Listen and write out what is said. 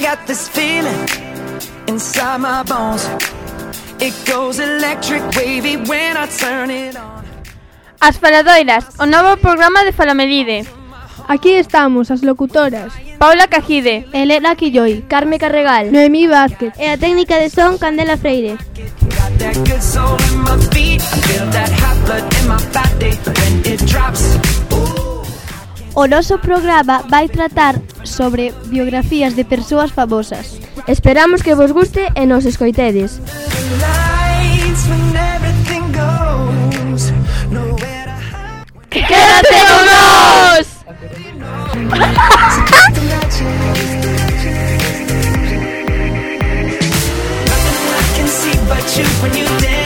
got this feeling inside my bones. It goes electric wavy when I turn it on. As Faladoiras, o novo programa de Falamelide. Aquí estamos, as locutoras. Paula Cajide, Elena Quilloy, Carme Carregal Noemí Vázquez. e a técnica de son Candela Freire. I. O noso programa vai tratar sobre biografías de persoas famosas. Esperamos que vos guste e nos escoitedes. Quédate con nós! When you dance